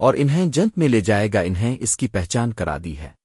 اور انہیں جنت میں لے جائے گا انہیں اس کی پہچان کرا دی ہے۔